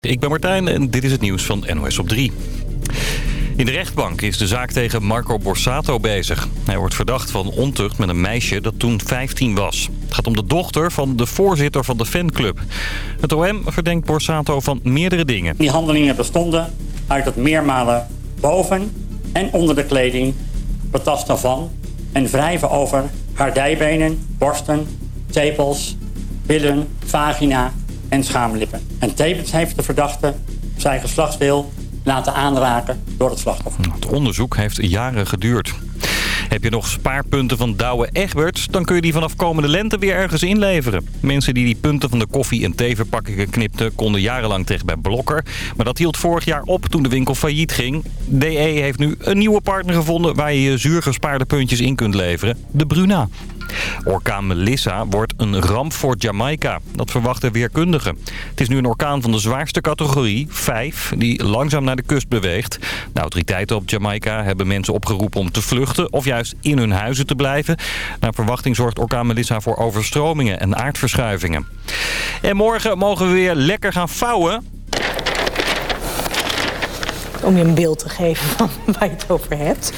Ik ben Martijn en dit is het nieuws van NOS op 3. In de rechtbank is de zaak tegen Marco Borsato bezig. Hij wordt verdacht van ontucht met een meisje dat toen 15 was. Het gaat om de dochter van de voorzitter van de fanclub. Het OM verdenkt Borsato van meerdere dingen. Die handelingen bestonden uit het meermalen boven en onder de kleding betasten van en wrijven over haar dijbenen, borsten, tepels, billen, vagina en schaamlippen. En tevens heeft de verdachte zijn geslachtsdeel laten aanraken door het slachtoffer. Het onderzoek heeft jaren geduurd. Heb je nog spaarpunten van Douwe Egberts? Dan kun je die vanaf komende lente weer ergens inleveren. Mensen die die punten van de koffie- en theeverpakkingen knipten... konden jarenlang terecht bij Blokker. Maar dat hield vorig jaar op toen de winkel failliet ging. DE heeft nu een nieuwe partner gevonden... waar je je zuur gespaarde puntjes in kunt leveren. De Bruna. Orkaan Melissa wordt een ramp voor Jamaica. Dat verwachten weerkundigen. Het is nu een orkaan van de zwaarste categorie, 5, die langzaam naar de kust beweegt. De autoriteiten op Jamaica hebben mensen opgeroepen om te vluchten... of juist in hun huizen te blijven. Naar verwachting zorgt orkaan Melissa voor overstromingen en aardverschuivingen. En morgen mogen we weer lekker gaan vouwen. Om je een beeld te geven van waar je het over hebt.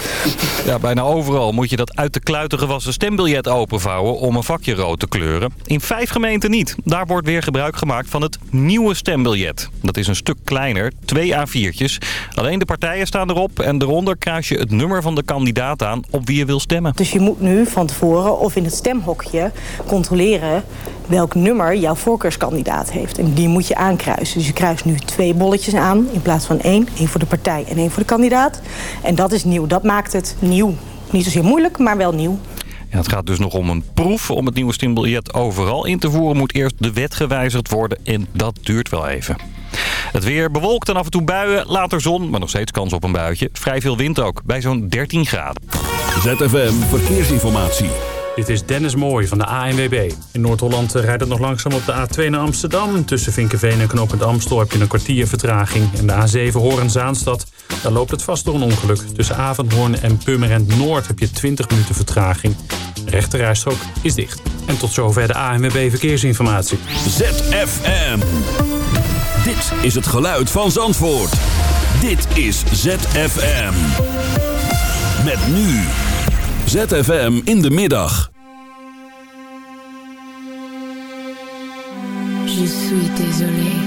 Ja, bijna overal moet je dat uit de kluiten gewassen stembiljet openvouwen... om een vakje rood te kleuren. In vijf gemeenten niet. Daar wordt weer gebruik gemaakt van het nieuwe stembiljet. Dat is een stuk kleiner, twee A4'tjes. Alleen de partijen staan erop en eronder kruis je het nummer van de kandidaat aan... op wie je wil stemmen. Dus je moet nu van tevoren of in het stemhokje controleren welk nummer jouw voorkeurskandidaat heeft. En die moet je aankruisen. Dus je kruist nu twee bolletjes aan in plaats van één. één voor de partij en één voor de kandidaat. En dat is nieuw. Dat maakt het nieuw. Niet zozeer moeilijk, maar wel nieuw. Ja, het gaat dus nog om een proef. Om het nieuwe stimbiljet overal in te voeren moet eerst de wet gewijzigd worden. En dat duurt wel even. Het weer bewolkt en af en toe buien. Later zon, maar nog steeds kans op een buitje. Vrij veel wind ook, bij zo'n 13 graden. ZFM Verkeersinformatie. Dit is Dennis Mooij van de ANWB. In Noord-Holland eh, rijdt het nog langzaam op de A2 naar Amsterdam. Tussen Vinkenveen en Knopend Amstel heb je een kwartier vertraging. En de A7 Hoorn-Zaanstad, daar loopt het vast door een ongeluk. Tussen Avondhoorn en Pummerend Noord heb je 20 minuten vertraging. Rechterrijstrook is dicht. En tot zover de ANWB Verkeersinformatie. ZFM. Dit is het geluid van Zandvoort. Dit is ZFM. Met nu... ZFM in de middag. Je suis désolée.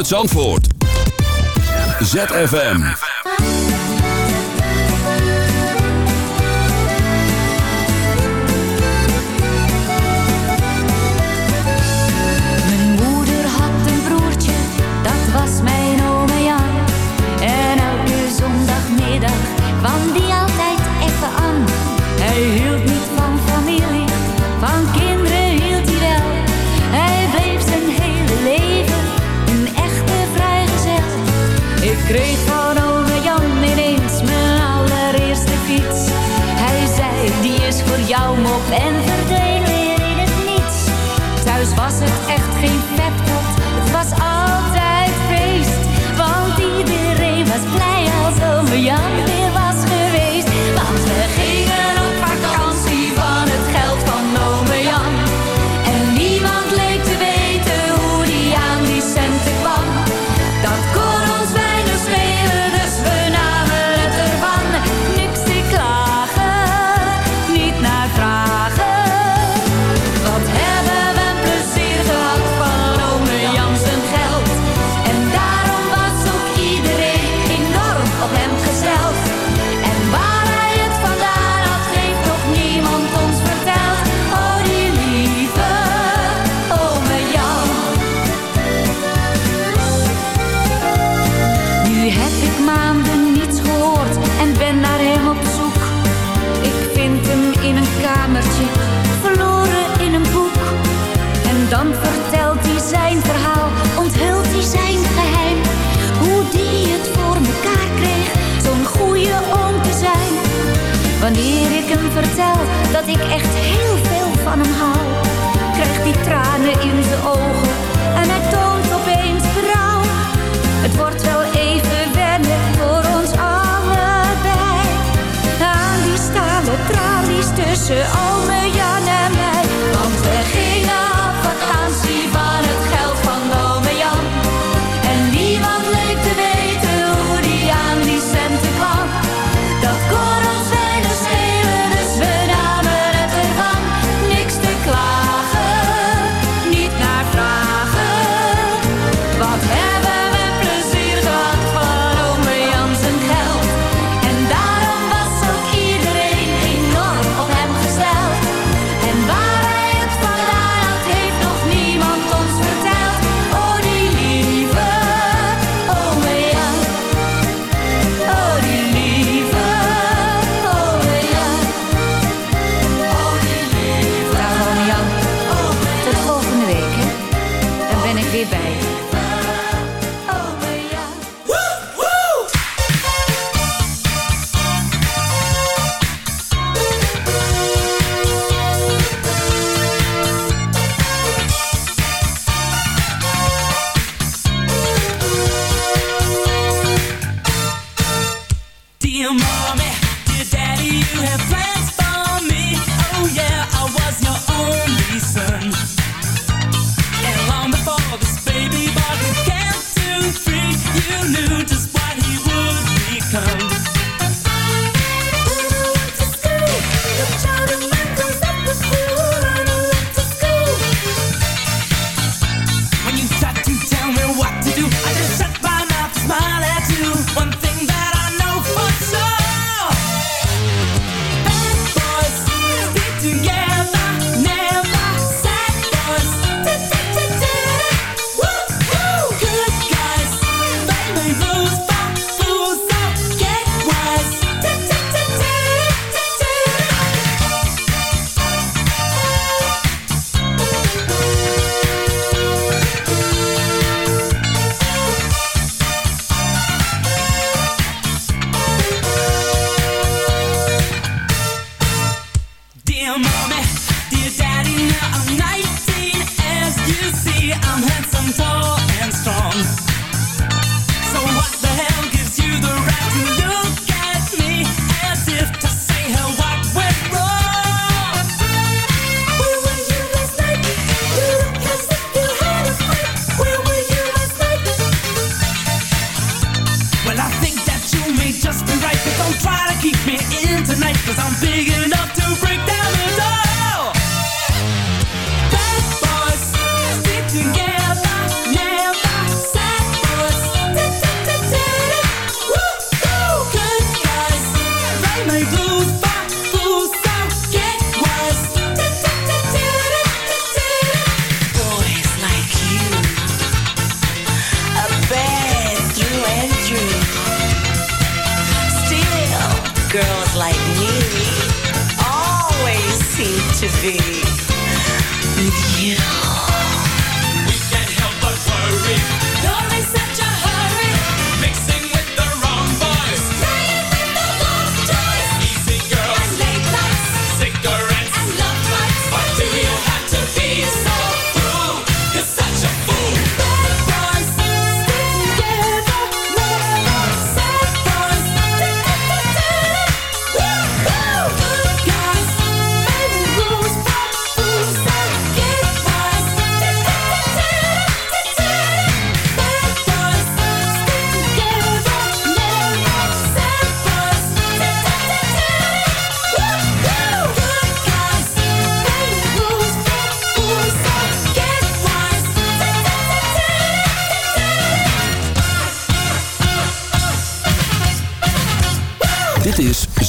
Uit Zandvoort. ZFM. ik echt heel veel van hem hou.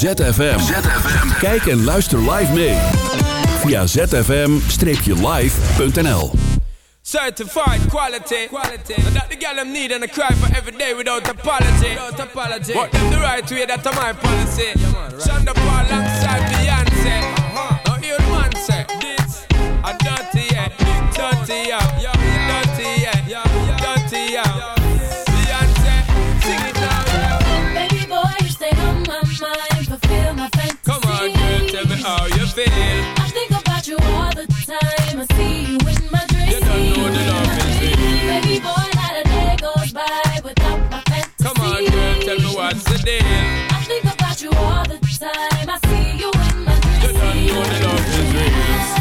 ZFM. Kijk en luister live mee. Via zfm-live.nl Certified quality. quality. That the girl need and I cry for every without apology. Without apology. The right way, that's my policy. the alongside Beyonce. Uh -huh. Now the say, this, I'm dirty, yeah. Dirty, yeah. feel. I think about you all the time. I see you in my dreams. You don't know the love is real. Baby boy, not a day goes by without my fantasy. Come on, girl, tell me what's the deal. I think about you all the time. I see you in my dreams. You don't know the love is real.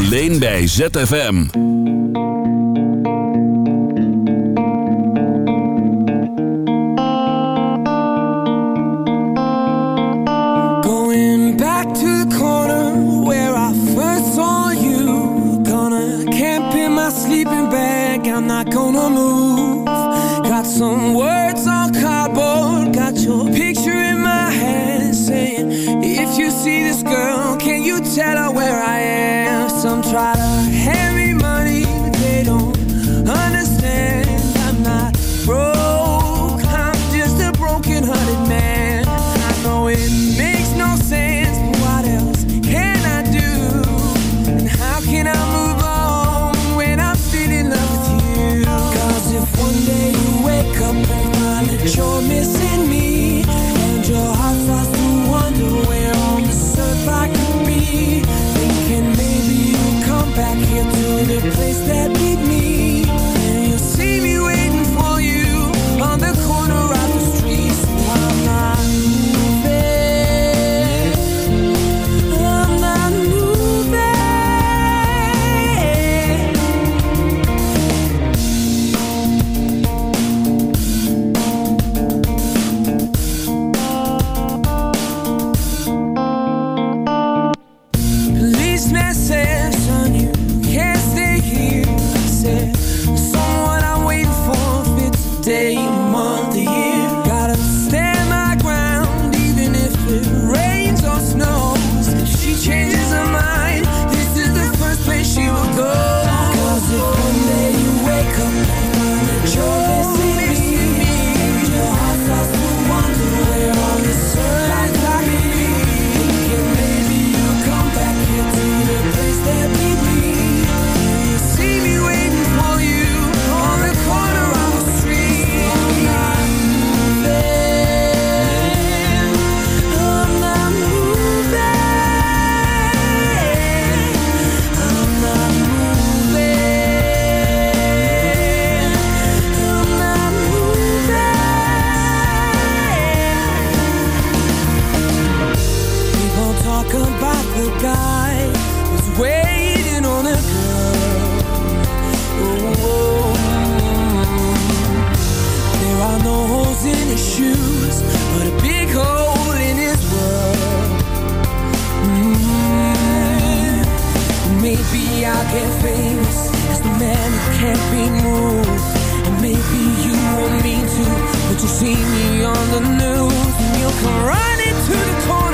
Alleen bij ZFM. I'll get famous as the man who can't be moved. And maybe you want me to, but you'll see me on the news and you'll come running to the corner.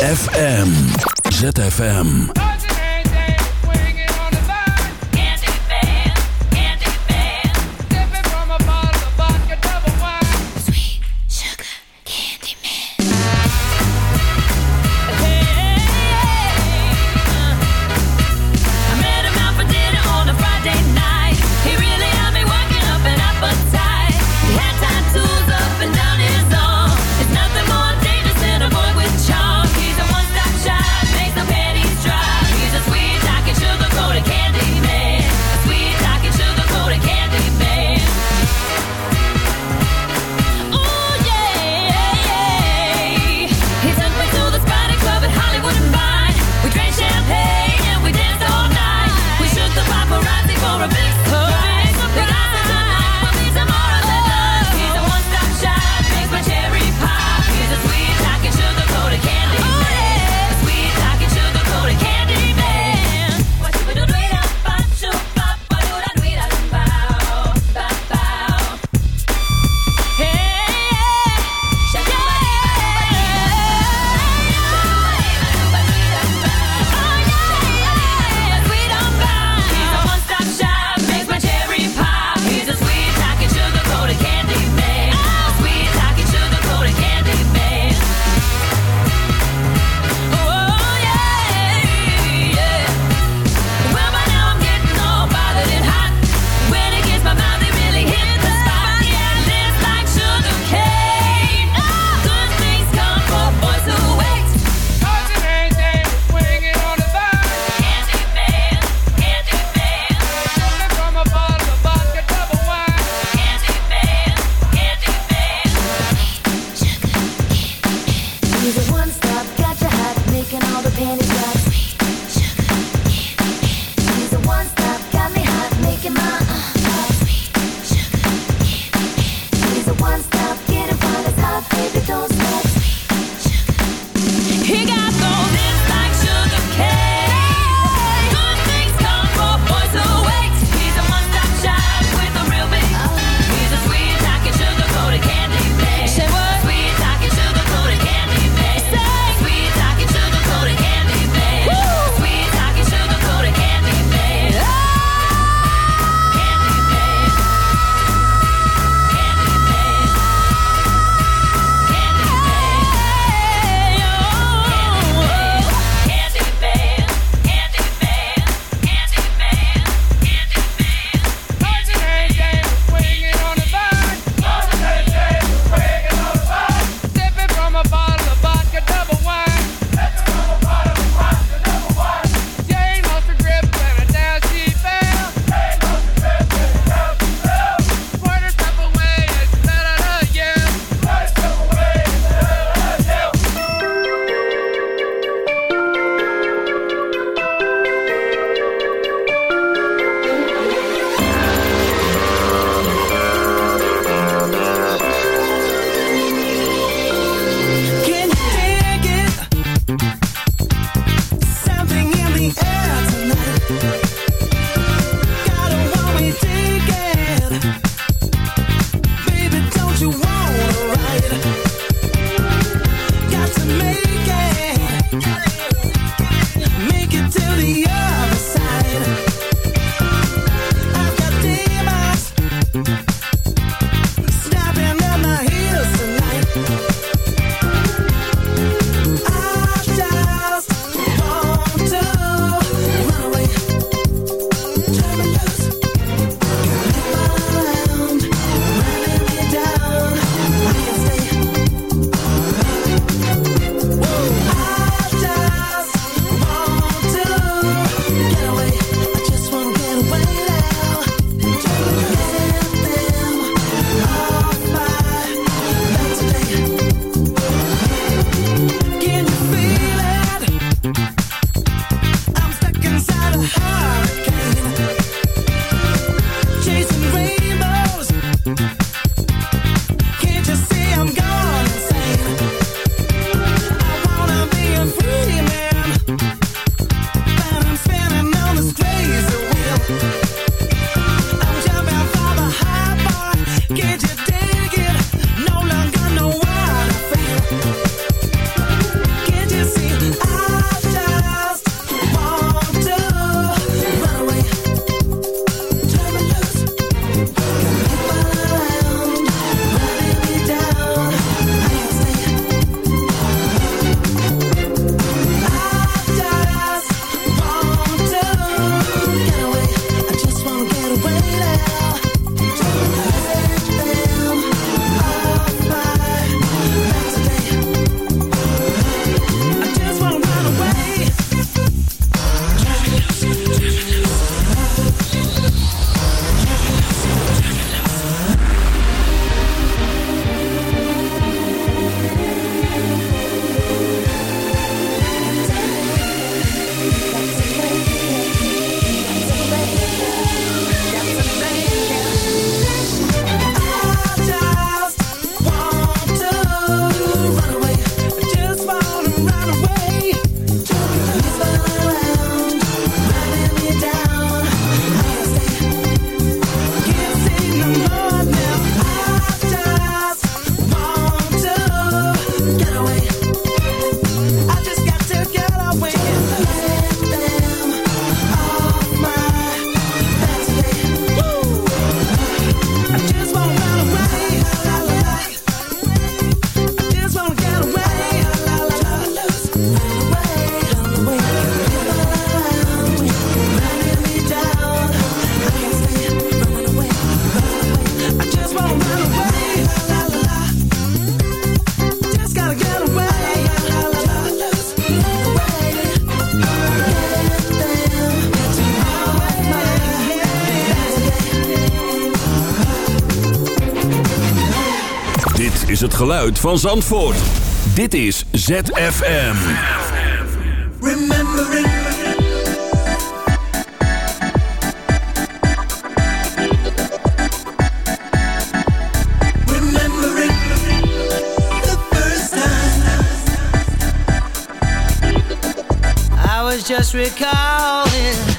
FM. ZFM. Geluid van Zandvoort. Dit is ZFM. Remembering just recalling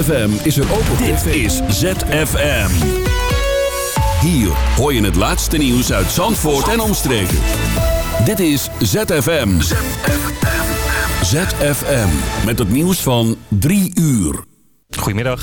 ZFM is er ook op Dit is ZFM. Hier hoor je het laatste nieuws uit Zandvoort en omstreken. Dit is ZFM. ZFM. Met het nieuws van drie uur. Goedemiddag.